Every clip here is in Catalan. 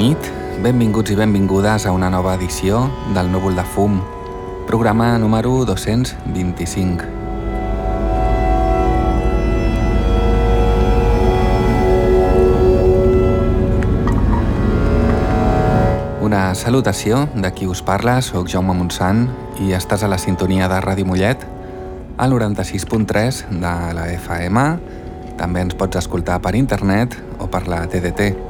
Nit. Benvinguts i benvingudes a una nova edició del Núvol de Fum, programa número 225. Una salutació de qui us parla, sóc Jaume Montsant i estàs a la sintonia de Ràdio Mollet, al 96.3 de la FM. També ens pots escoltar per internet o per la TDT.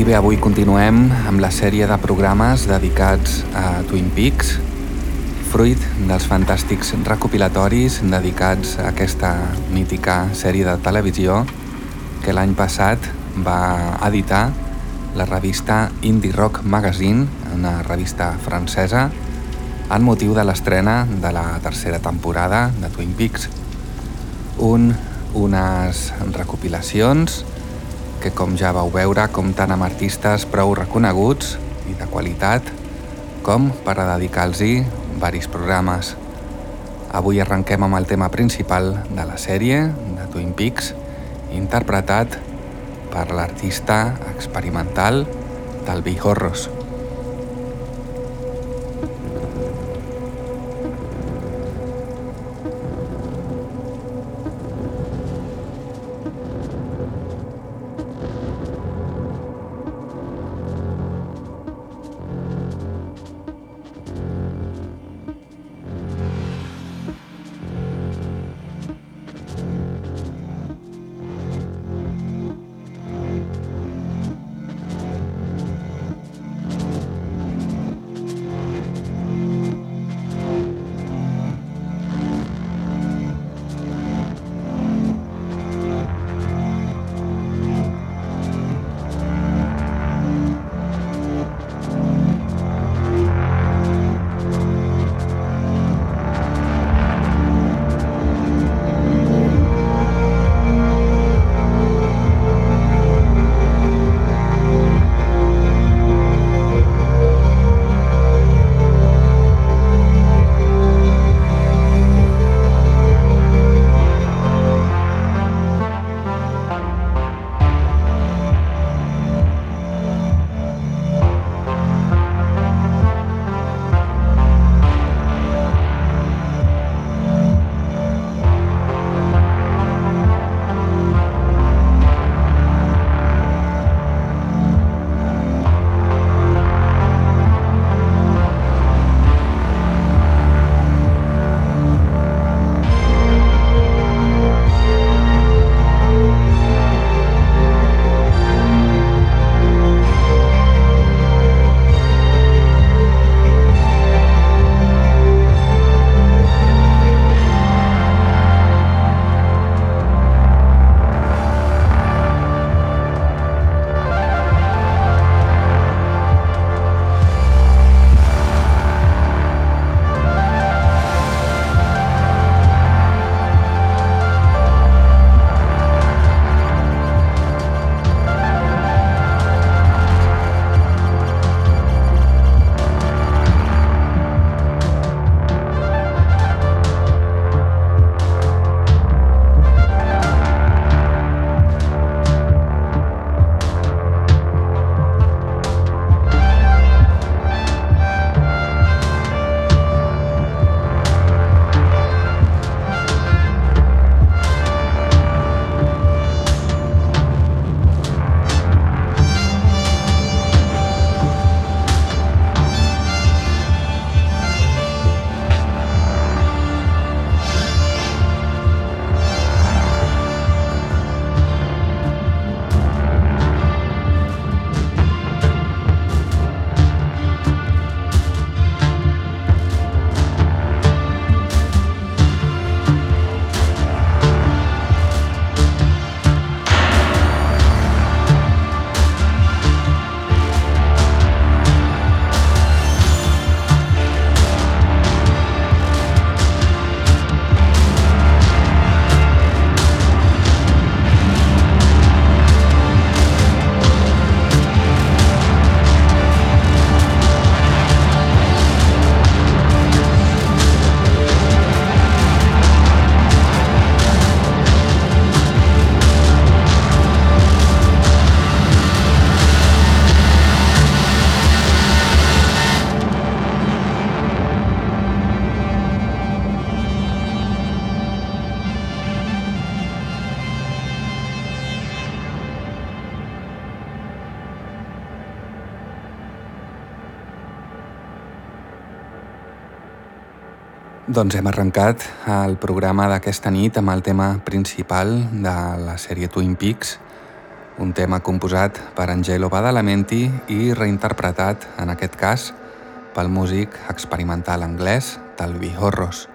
I bé, avui continuem amb la sèrie de programes dedicats a Twin Peaks, fruit dels fantàstics recopilatoris dedicats a aquesta mítica sèrie de televisió que l'any passat va editar la revista Indie Rock Magazine, una revista francesa, en motiu de l'estrena de la tercera temporada de Twin Peaks. Un, unes recopilacions que com ja vau veure compten amb artistes prou reconeguts i de qualitat com per a dedicar-los varis programes. Avui arrenquem amb el tema principal de la sèrie de Twin Peaks interpretat per l'artista experimental del Horros. Doncs hem arrencat el programa d'aquesta nit amb el tema principal de la sèrie Twin Peaks, un tema composat per Angelo Badalamenti i reinterpretat, en aquest cas, pel músic experimental anglès Talvi Horros.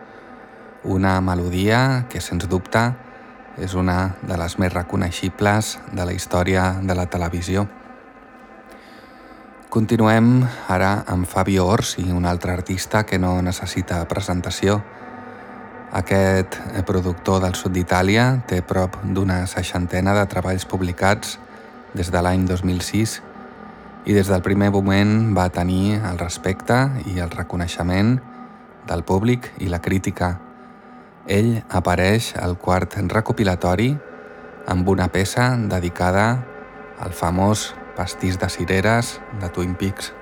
Una melodia que, sens dubte, és una de les més reconeixibles de la història de la televisió. Continuem ara amb Fabio Orsi, un altre artista que no necessita presentació. Aquest productor del sud d'Itàlia té prop d'una seixantena de treballs publicats des de l'any 2006 i des del primer moment va tenir el respecte i el reconeixement del públic i la crítica. Ell apareix al quart recopilatori amb una peça dedicada al famós pastís de cireres de Twin Peaks.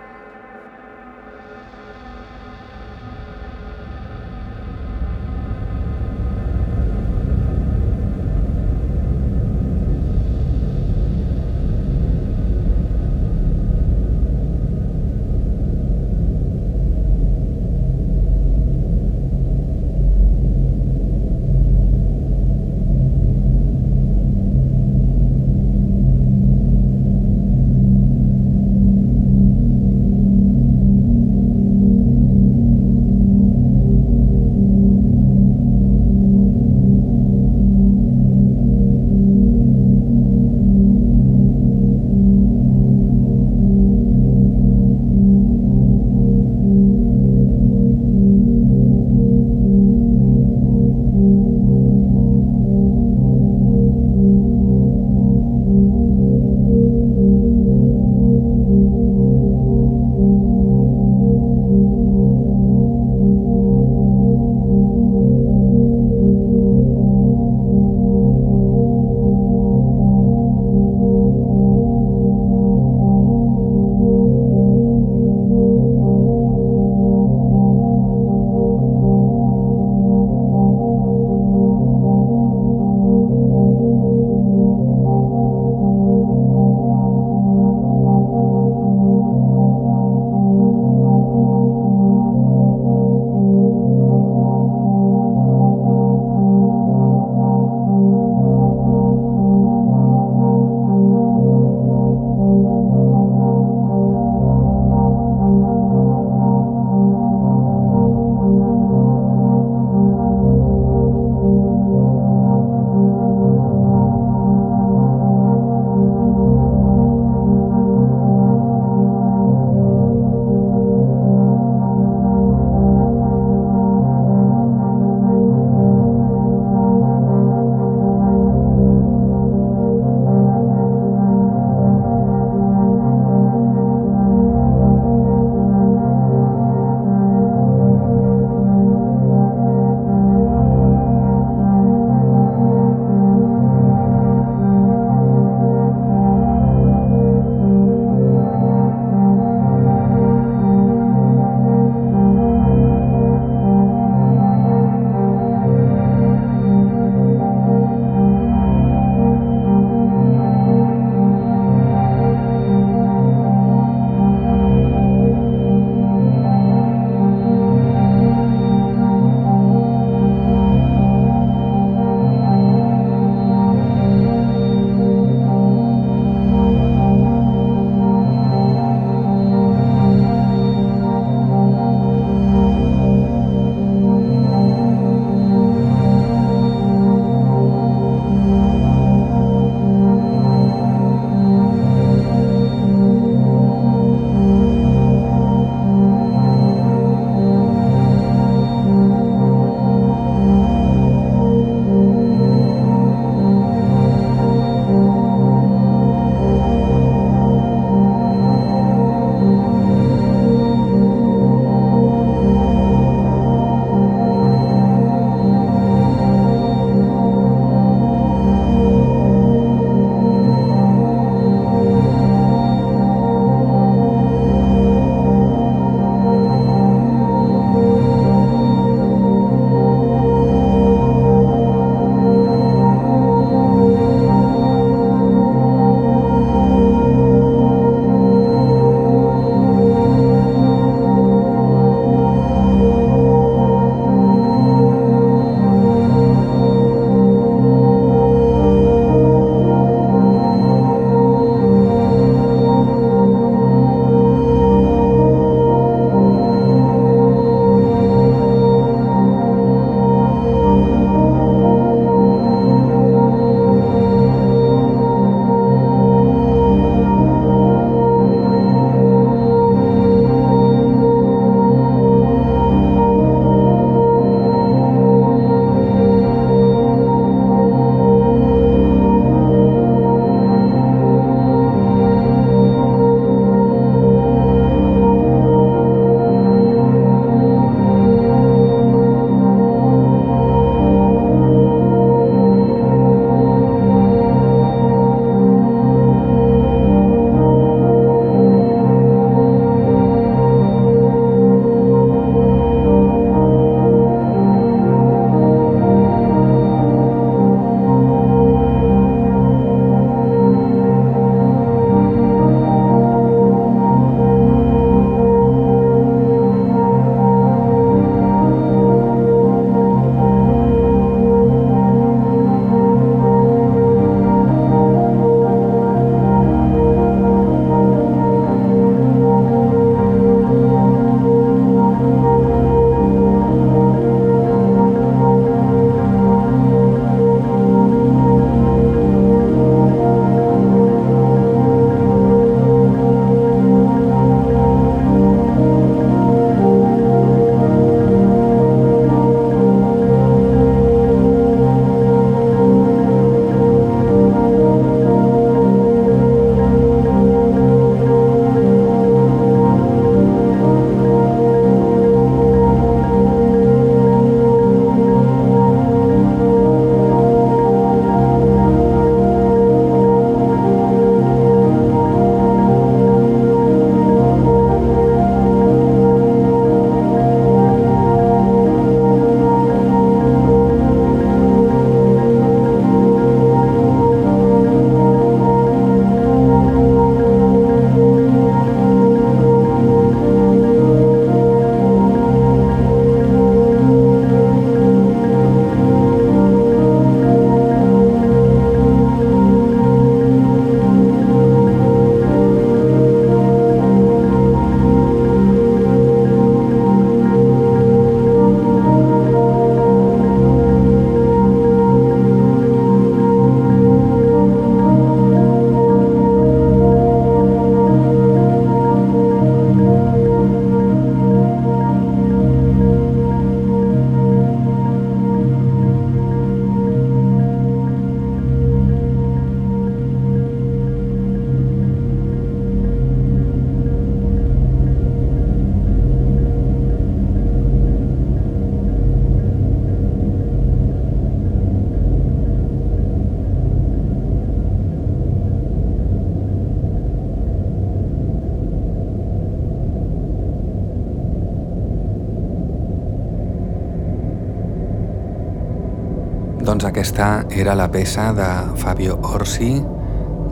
Era la peça de Fabio Orsi,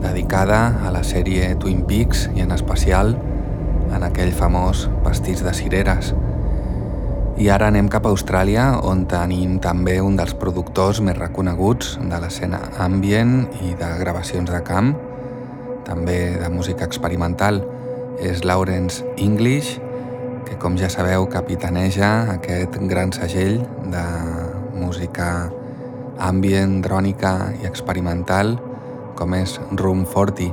dedicada a la sèrie Twin Peaks i en especial en aquell famós Vestits de cireres. I ara anem cap a Austràlia, on tenim també un dels productors més reconeguts de l'escena ambient i de gravacions de camp, també de música experimental. És Lawrence English, que com ja sabeu capitaneja aquest gran segell de música ambient, drònica i experimental com és Room 40.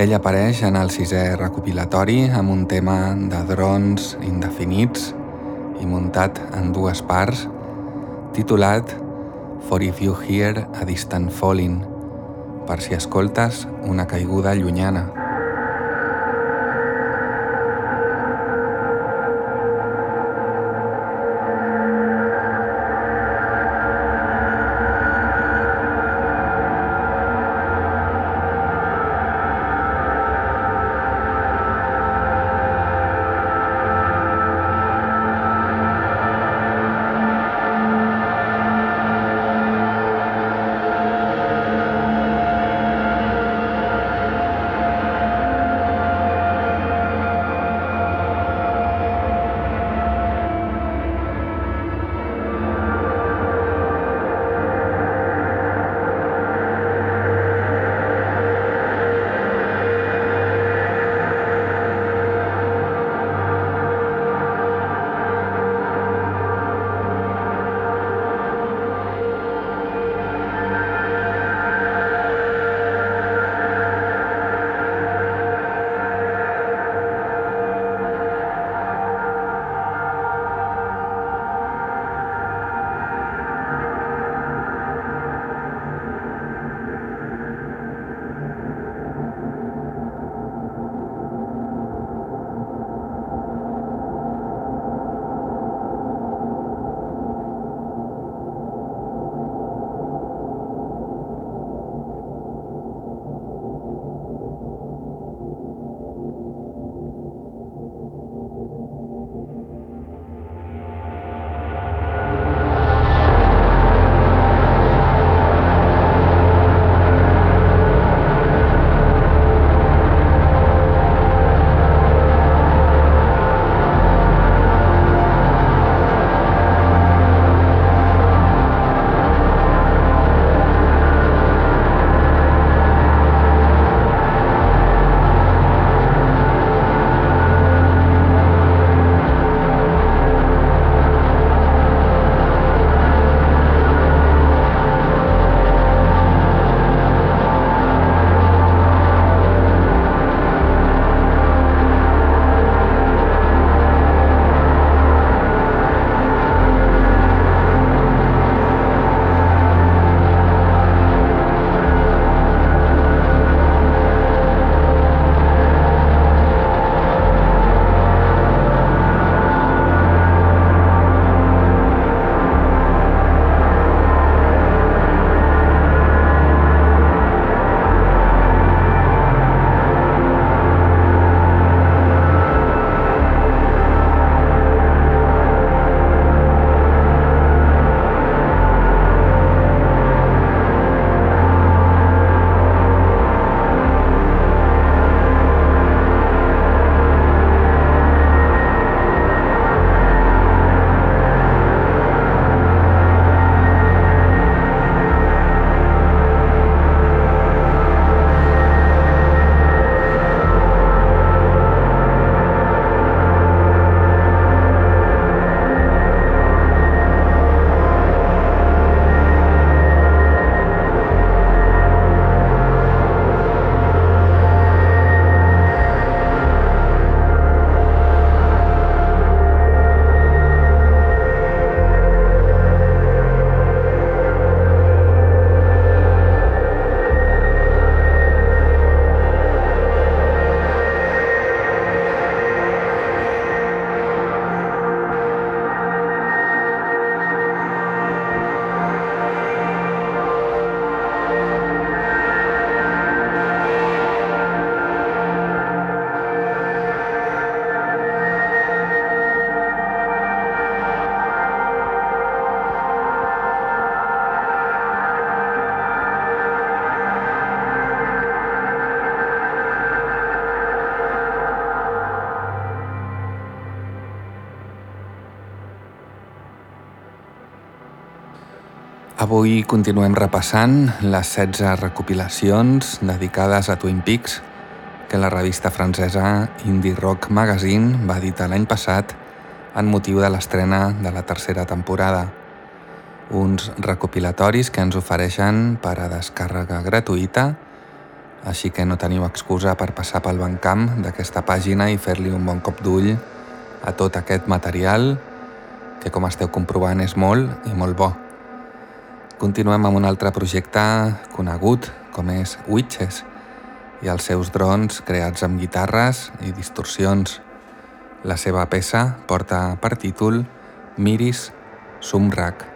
Ell apareix en el sisè recopilatori amb un tema de drons indefinits i muntat en dues parts, titulat For if you hear a distant falling, per si escoltes una caiguda llunyana. Avui continuem repassant les 16 recopilacions dedicades a Twin Peaks que la revista francesa Indie Rock Magazine va editar l'any passat en motiu de l'estrena de la tercera temporada. Uns recopilatoris que ens ofereixen per a descàrrega gratuïta, així que no teniu excusa per passar pel bancamp d'aquesta pàgina i fer-li un bon cop d'ull a tot aquest material que com esteu comprovant és molt i molt bo. Continuem amb un altre projecte conegut com és Witches i els seus drons creats amb guitarres i distorsions. La seva peça porta per títol Miris Sumrak.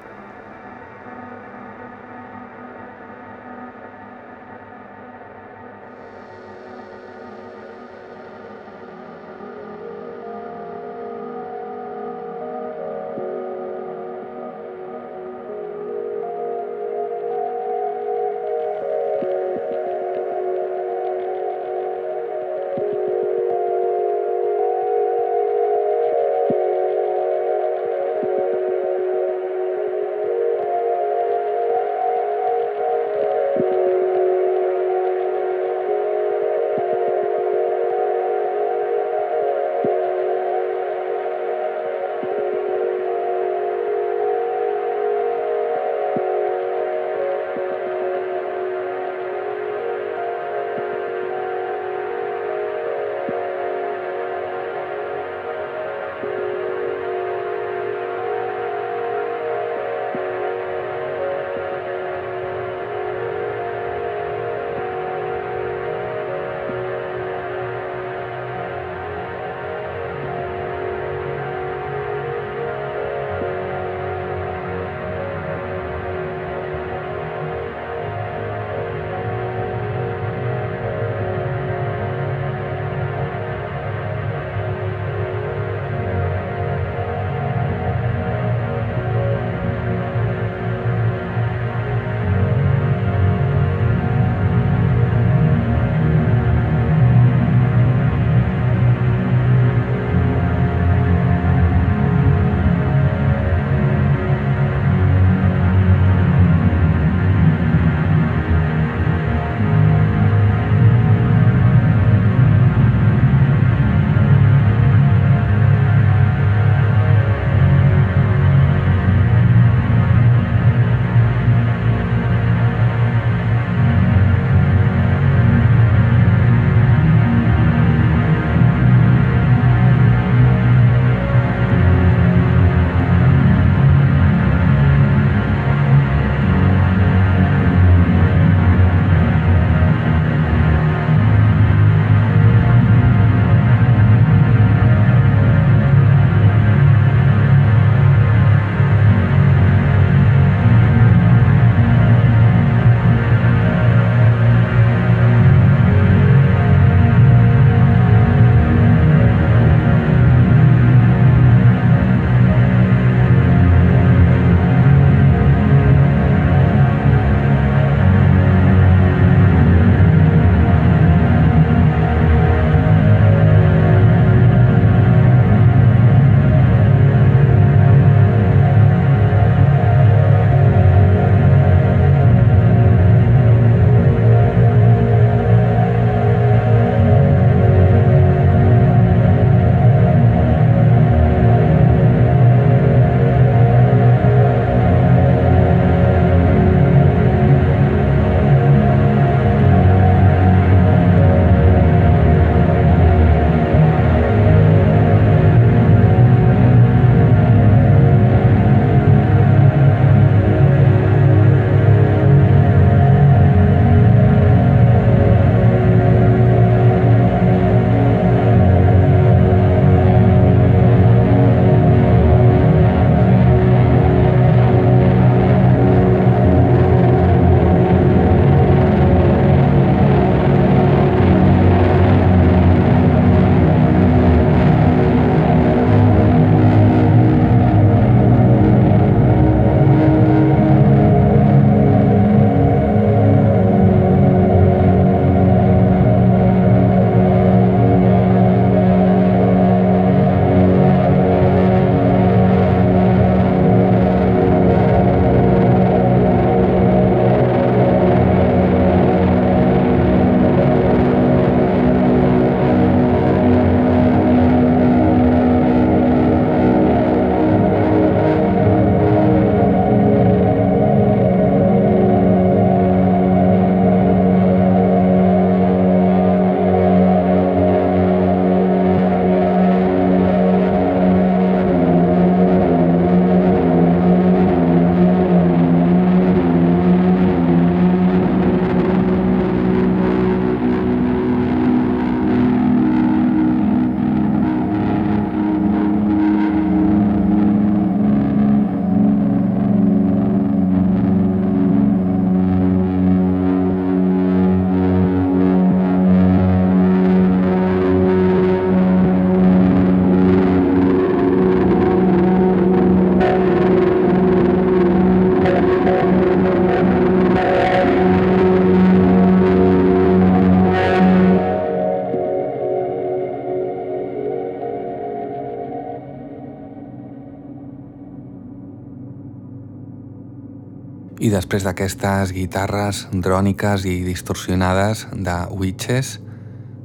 Després d'aquestes guitarres dròniques i distorsionades de Witches,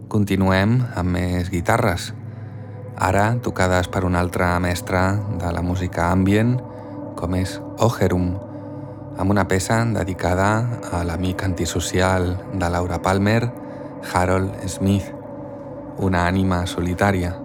continuem amb més guitarres, ara tocades per un altre mestre de la música ambient, com és Ogerum, amb una peça dedicada a l'amic antisocial de Laura Palmer, Harold Smith, una ànima solitària.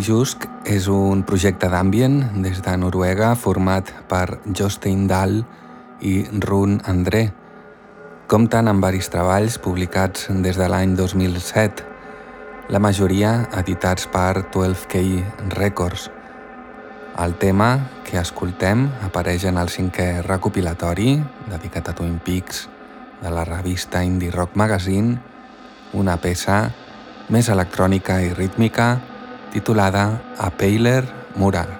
Pijusk és un projecte d'ambient des de Noruega format per Jostein Dahl i Rune André. Compten amb varis treballs publicats des de l'any 2007, la majoria editats per 12K Records. El tema que escoltem apareix en el cinquè recopilatori dedicat a Twin Peaks de la revista Indie Rock Magazine, una peça més electrònica i rítmica titulada A Peiler Mural.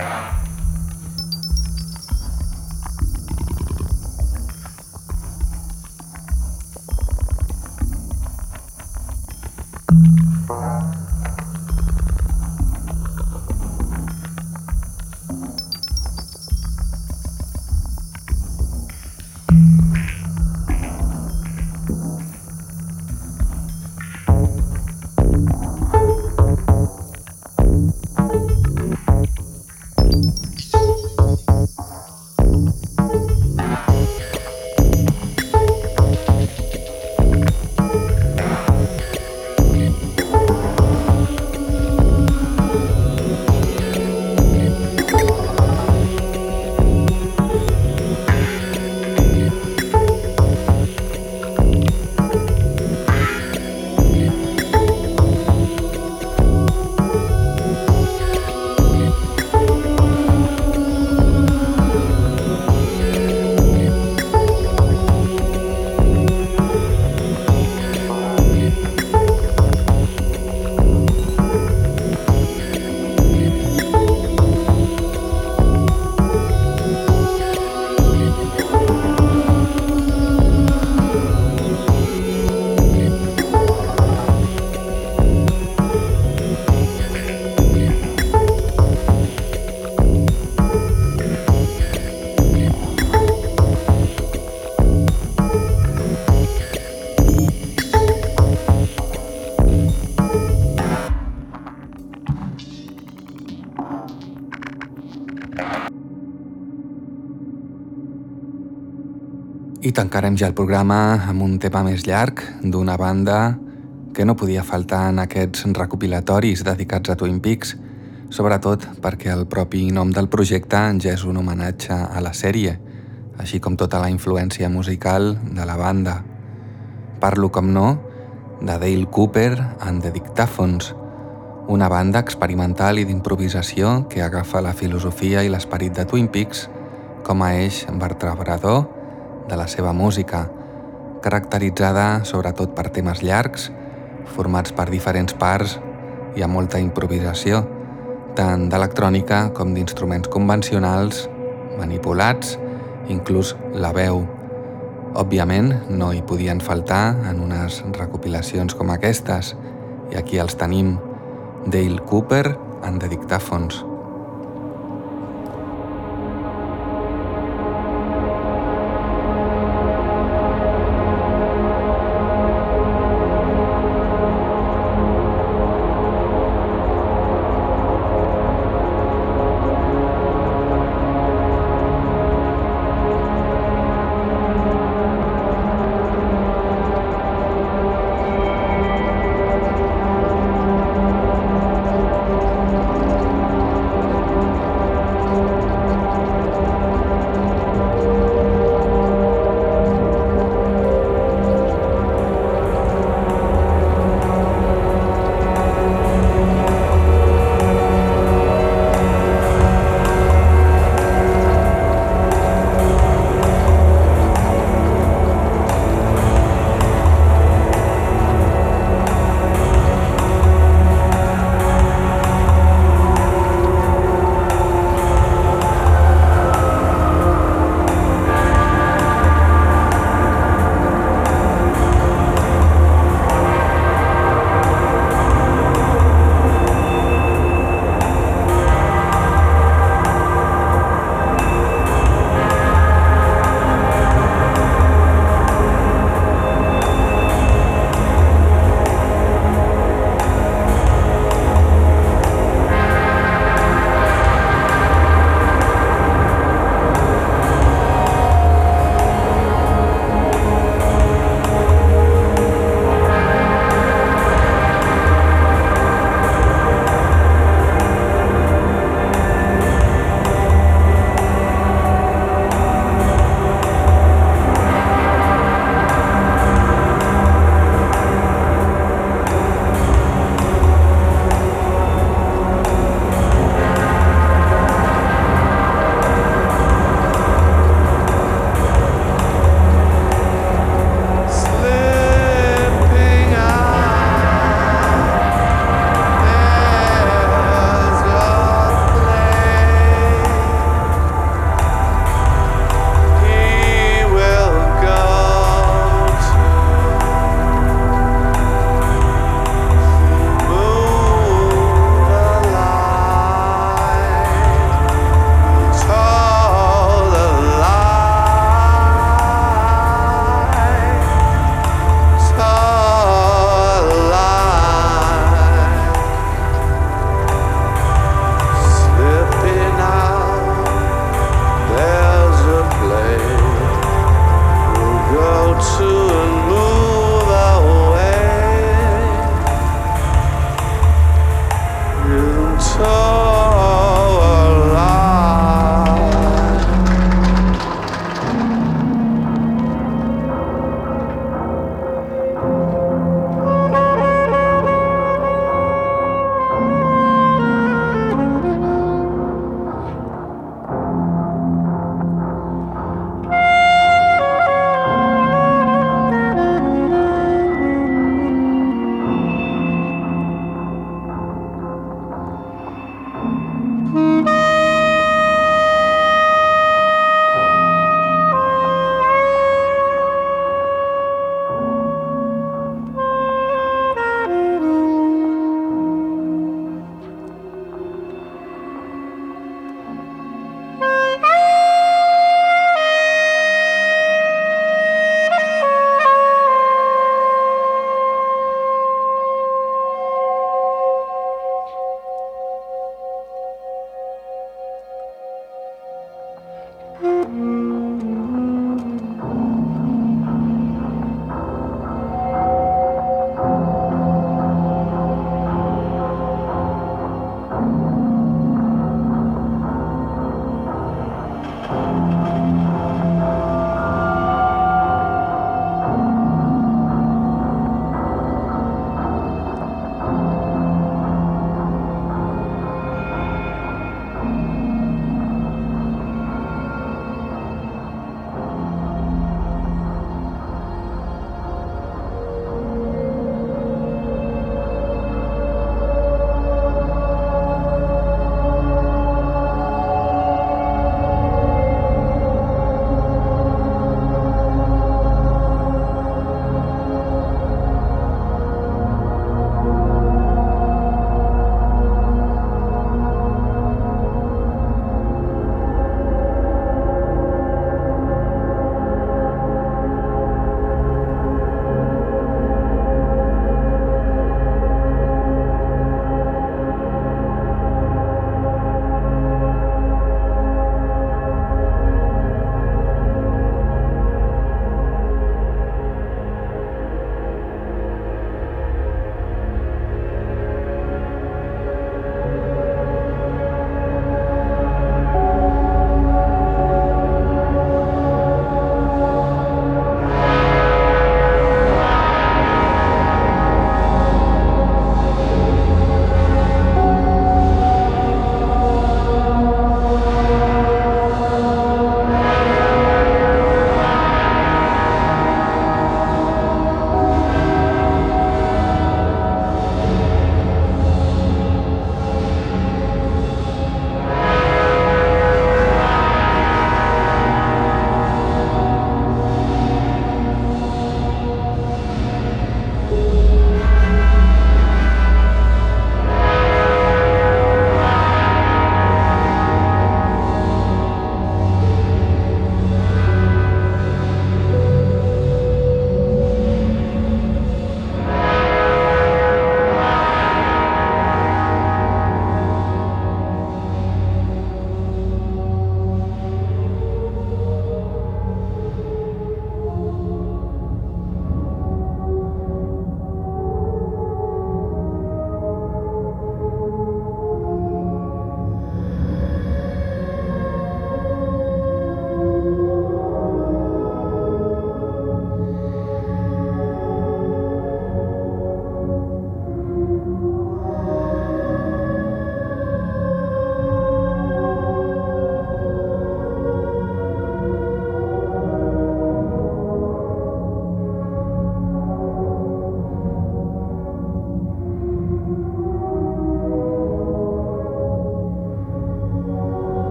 Yeah. I tancarem ja el programa amb un tema més llarg d'una banda que no podia faltar en aquests recopilatoris dedicats a Twin Peaks, sobretot perquè el propi nom del projecte ja és un homenatge a la sèrie, així com tota la influència musical de la banda. Parlo, com no, de Dale Cooper and the Dictaphones, una banda experimental i d'improvisació que agafa la filosofia i l'esperit de Twin Peaks com a eix vertebrador de la seva música, caracteritzada sobretot per temes llargs, formats per diferents parts i amb molta improvisació, tant d'electrònica com d'instruments convencionals, manipulats, inclús la veu. Òbviament, no hi podien faltar en unes recopilacions com aquestes, i aquí els tenim, Dale Cooper and the Dictaphones.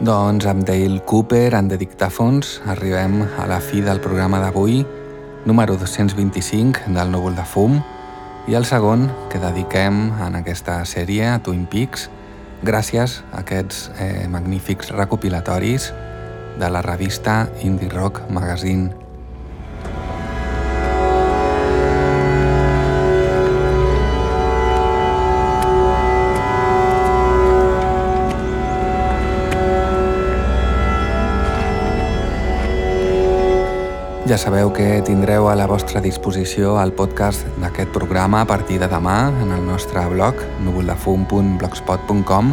Doncs amb Dale Cooper en The Dictaphones arribem a la fi del programa d'avui, número 225 del Núvol de Fum, i el segon que dediquem en aquesta sèrie a Twin Peaks, gràcies a aquests eh, magnífics recopilatoris de la revista Indie Rock Magazine. Ja sabeu que tindreu a la vostra disposició el podcast d'aquest programa a partir de demà en el nostre blog núvoldefum.blogspot.com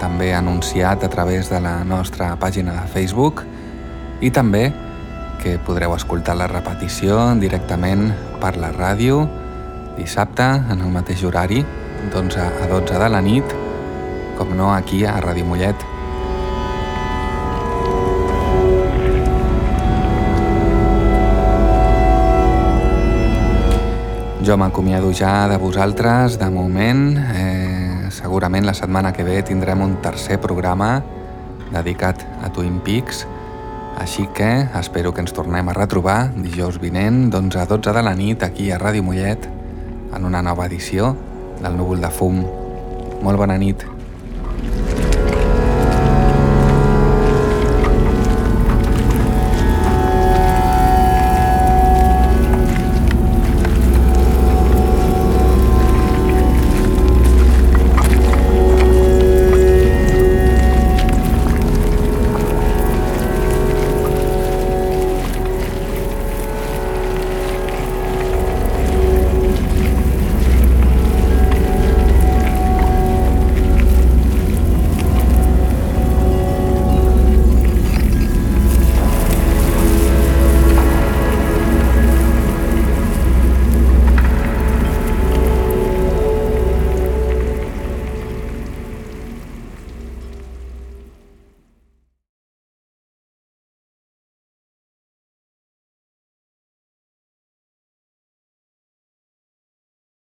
també anunciat a través de la nostra pàgina de Facebook i també que podreu escoltar la repetició directament per la ràdio dissabte en el mateix horari d'11 a 12 de la nit com no aquí a Ràdio Mollet Jo m'acomiado ja de vosaltres, de moment. Eh, segurament la setmana que ve tindrem un tercer programa dedicat a Twin Peaks, així que espero que ens tornem a retrobar dijous vinent d'11 a 12 de la nit aquí a Ràdio Mollet en una nova edició del Núvol de Fum. Molt bona nit.